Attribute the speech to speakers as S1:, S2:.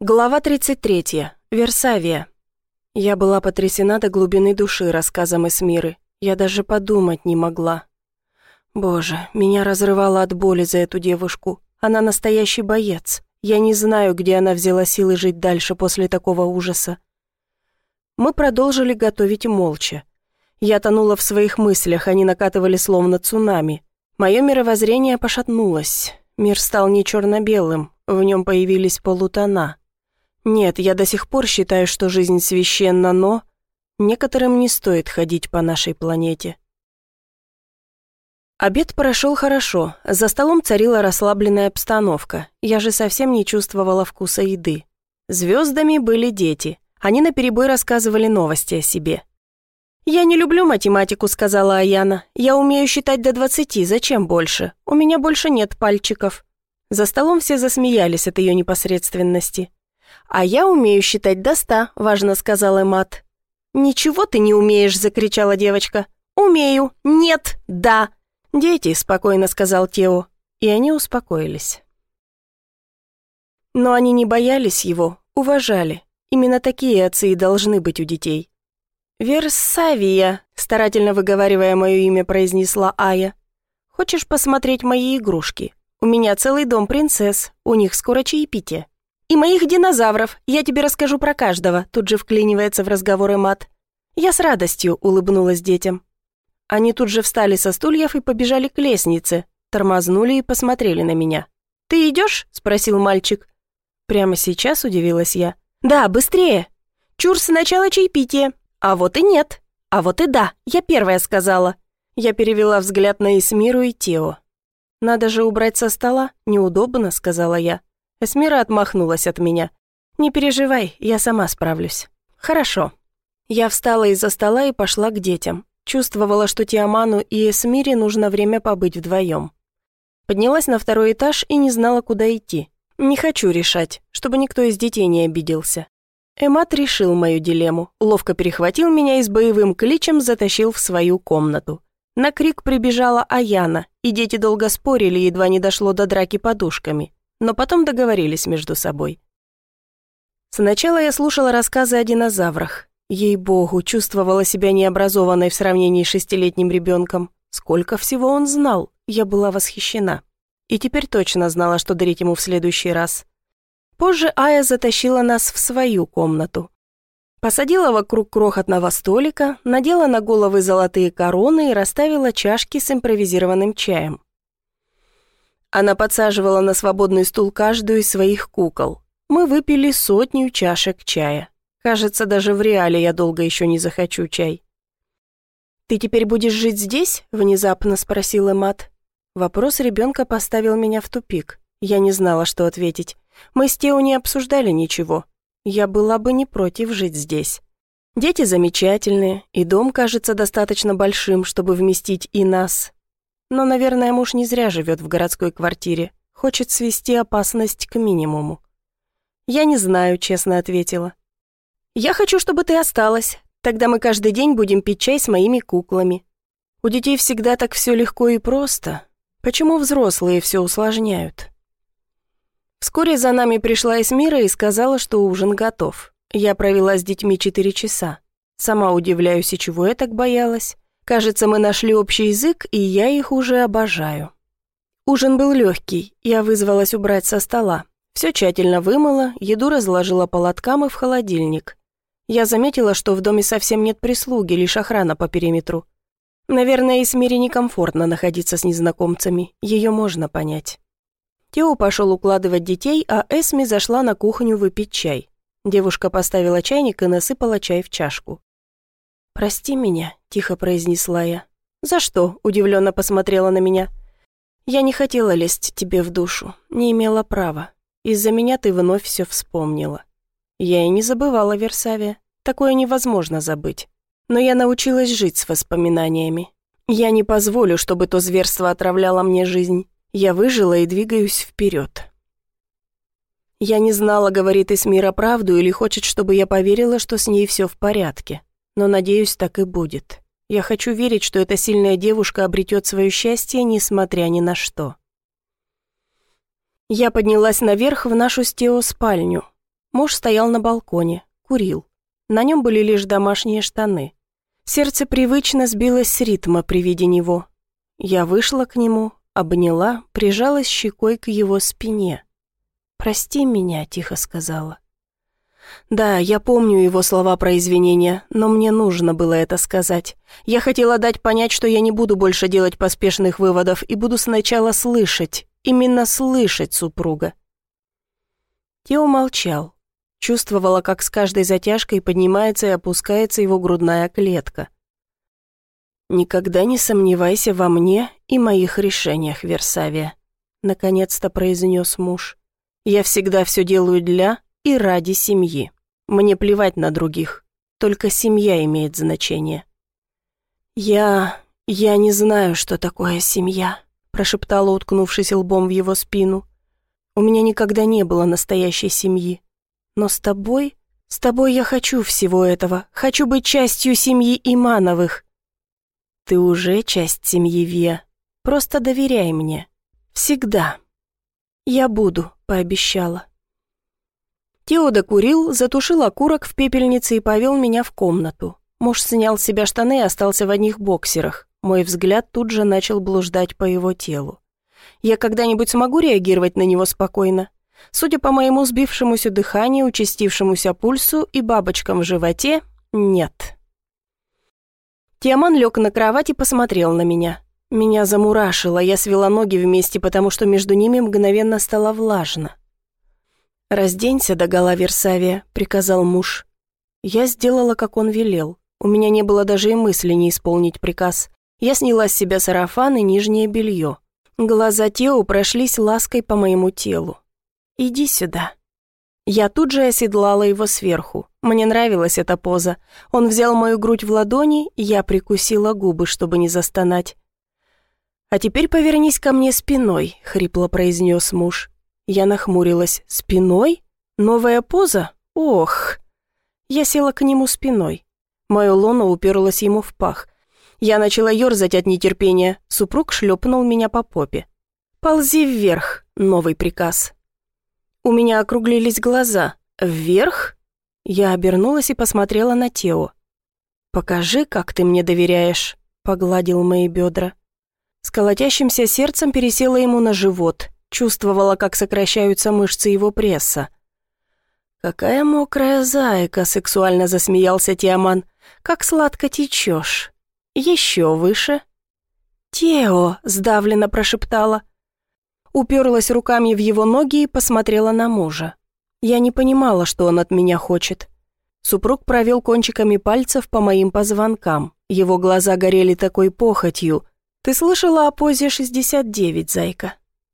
S1: Глава 33. Версавия. Я была потрясена до глубины души рассказом Эсмиры. Я даже подумать не могла. Боже, меня разрывало от боли за эту девушку. Она настоящий боец. Я не знаю, где она взяла силы жить дальше после такого ужаса. Мы продолжили готовить молча. Я тонула в своих мыслях, они накатывали словно цунами. Мое мировоззрение пошатнулось. Мир стал не черно-белым, в нем появились полутона. Нет, я до сих пор считаю, что жизнь священна, но... Некоторым не стоит ходить по нашей планете. Обед прошел хорошо, за столом царила расслабленная обстановка. Я же совсем не чувствовала вкуса еды. Звездами были дети. Они наперебой рассказывали новости о себе. «Я не люблю математику», — сказала Аяна. «Я умею считать до двадцати, зачем больше? У меня больше нет пальчиков». За столом все засмеялись от ее непосредственности. «А я умею считать до ста», — важно сказал Эмат. «Ничего ты не умеешь», — закричала девочка. «Умею. Нет. Да». «Дети», — спокойно сказал Тео. И они успокоились. Но они не боялись его, уважали. Именно такие отцы и должны быть у детей. «Версавия», — старательно выговаривая мое имя, произнесла Ая. «Хочешь посмотреть мои игрушки? У меня целый дом принцесс, у них скоро чаепитие». «И моих динозавров, я тебе расскажу про каждого», тут же вклинивается в разговоры мат. Я с радостью улыбнулась детям. Они тут же встали со стульев и побежали к лестнице, тормознули и посмотрели на меня. «Ты идешь?» – спросил мальчик. Прямо сейчас удивилась я. «Да, быстрее! Чур, сначала чаепитие. А вот и нет. А вот и да, я первая сказала». Я перевела взгляд на Эсмиру и Тео. «Надо же убрать со стола, неудобно», – сказала я. Эсмира отмахнулась от меня. «Не переживай, я сама справлюсь». «Хорошо». Я встала из-за стола и пошла к детям. Чувствовала, что Тиаману и Эсмире нужно время побыть вдвоем. Поднялась на второй этаж и не знала, куда идти. Не хочу решать, чтобы никто из детей не обиделся. Эмат решил мою дилемму, ловко перехватил меня и с боевым кличем затащил в свою комнату. На крик прибежала Аяна, и дети долго спорили, едва не дошло до драки подушками но потом договорились между собой. Сначала я слушала рассказы о динозаврах. Ей-богу, чувствовала себя необразованной в сравнении с шестилетним ребенком. Сколько всего он знал, я была восхищена. И теперь точно знала, что дарить ему в следующий раз. Позже Ая затащила нас в свою комнату. Посадила вокруг крохотного столика, надела на головы золотые короны и расставила чашки с импровизированным чаем. Она подсаживала на свободный стул каждую из своих кукол. Мы выпили сотню чашек чая. Кажется, даже в реале я долго еще не захочу чай. «Ты теперь будешь жить здесь?» – внезапно спросила Мат. Вопрос ребенка поставил меня в тупик. Я не знала, что ответить. Мы с Тео не обсуждали ничего. Я была бы не против жить здесь. Дети замечательные, и дом кажется достаточно большим, чтобы вместить и нас, но, наверное, муж не зря живет в городской квартире. Хочет свести опасность к минимуму. «Я не знаю», — честно ответила. «Я хочу, чтобы ты осталась. Тогда мы каждый день будем пить чай с моими куклами. У детей всегда так все легко и просто. Почему взрослые все усложняют?» Вскоре за нами пришла Эсмира и сказала, что ужин готов. Я провела с детьми четыре часа. Сама удивляюсь, и чего я так боялась. Кажется, мы нашли общий язык, и я их уже обожаю. Ужин был легкий, я вызвалась убрать со стола. Все тщательно вымыла, еду разложила по лоткам и в холодильник. Я заметила, что в доме совсем нет прислуги, лишь охрана по периметру. Наверное, Исмире некомфортно находиться с незнакомцами, ее можно понять. Тео пошел укладывать детей, а Эсми зашла на кухню выпить чай. Девушка поставила чайник и насыпала чай в чашку. «Прости меня», — тихо произнесла я. «За что?» — удивленно посмотрела на меня. «Я не хотела лезть тебе в душу, не имела права. Из-за меня ты вновь все вспомнила. Я и не забывала Версавия. Такое невозможно забыть. Но я научилась жить с воспоминаниями. Я не позволю, чтобы то зверство отравляло мне жизнь. Я выжила и двигаюсь вперед. Я не знала, говорит Эсмира правду или хочет, чтобы я поверила, что с ней все в порядке но, надеюсь, так и будет. Я хочу верить, что эта сильная девушка обретет свое счастье, несмотря ни на что. Я поднялась наверх в нашу стео спальню. Муж стоял на балконе, курил. На нем были лишь домашние штаны. Сердце привычно сбилось с ритма при виде него. Я вышла к нему, обняла, прижалась щекой к его спине. «Прости меня», — тихо сказала. Да, я помню его слова про извинения, но мне нужно было это сказать. Я хотела дать понять, что я не буду больше делать поспешных выводов и буду сначала слышать, именно слышать супруга. Тео молчал. Чувствовала, как с каждой затяжкой поднимается и опускается его грудная клетка. «Никогда не сомневайся во мне и моих решениях, Версавия», — наконец-то произнес муж. «Я всегда все делаю для и ради семьи. Мне плевать на других, только семья имеет значение». «Я... я не знаю, что такое семья», — прошептала, уткнувшись лбом в его спину. «У меня никогда не было настоящей семьи. Но с тобой... С тобой я хочу всего этого. Хочу быть частью семьи Имановых. Ты уже часть семьи Виа. Просто доверяй мне. Всегда. Я буду, пообещала. Тео докурил, затушил окурок в пепельнице и повел меня в комнату. Муж снял с себя штаны и остался в одних боксерах. Мой взгляд тут же начал блуждать по его телу. Я когда-нибудь смогу реагировать на него спокойно? Судя по моему сбившемуся дыханию, участившемуся пульсу и бабочкам в животе, нет. Тиаман лег на кровать и посмотрел на меня. Меня замурашило, я свела ноги вместе, потому что между ними мгновенно стало влажно. «Разденься до гола, Версавия», — приказал муж. Я сделала, как он велел. У меня не было даже и мысли не исполнить приказ. Я сняла с себя сарафан и нижнее белье. Глаза Тео прошлись лаской по моему телу. «Иди сюда». Я тут же оседлала его сверху. Мне нравилась эта поза. Он взял мою грудь в ладони, я прикусила губы, чтобы не застонать. «А теперь повернись ко мне спиной», — хрипло произнес муж. Я нахмурилась. «Спиной? Новая поза? Ох!» Я села к нему спиной. Мое лоно уперлось ему в пах. Я начала ерзать от нетерпения. Супруг шлепнул меня по попе. «Ползи вверх», — новый приказ. У меня округлились глаза. Вверх? Я обернулась и посмотрела на Тео. «Покажи, как ты мне доверяешь», — погладил мои бедра. С колотящимся сердцем пересела ему на живот, чувствовала, как сокращаются мышцы его пресса. «Какая мокрая зайка!» — сексуально засмеялся Тиаман. «Как сладко течешь! Еще выше!» «Тео!» — сдавленно прошептала уперлась руками в его ноги и посмотрела на мужа. Я не понимала, что он от меня хочет. Супруг провел кончиками пальцев по моим позвонкам. Его глаза горели такой похотью. «Ты слышала о позе 69, зайка?»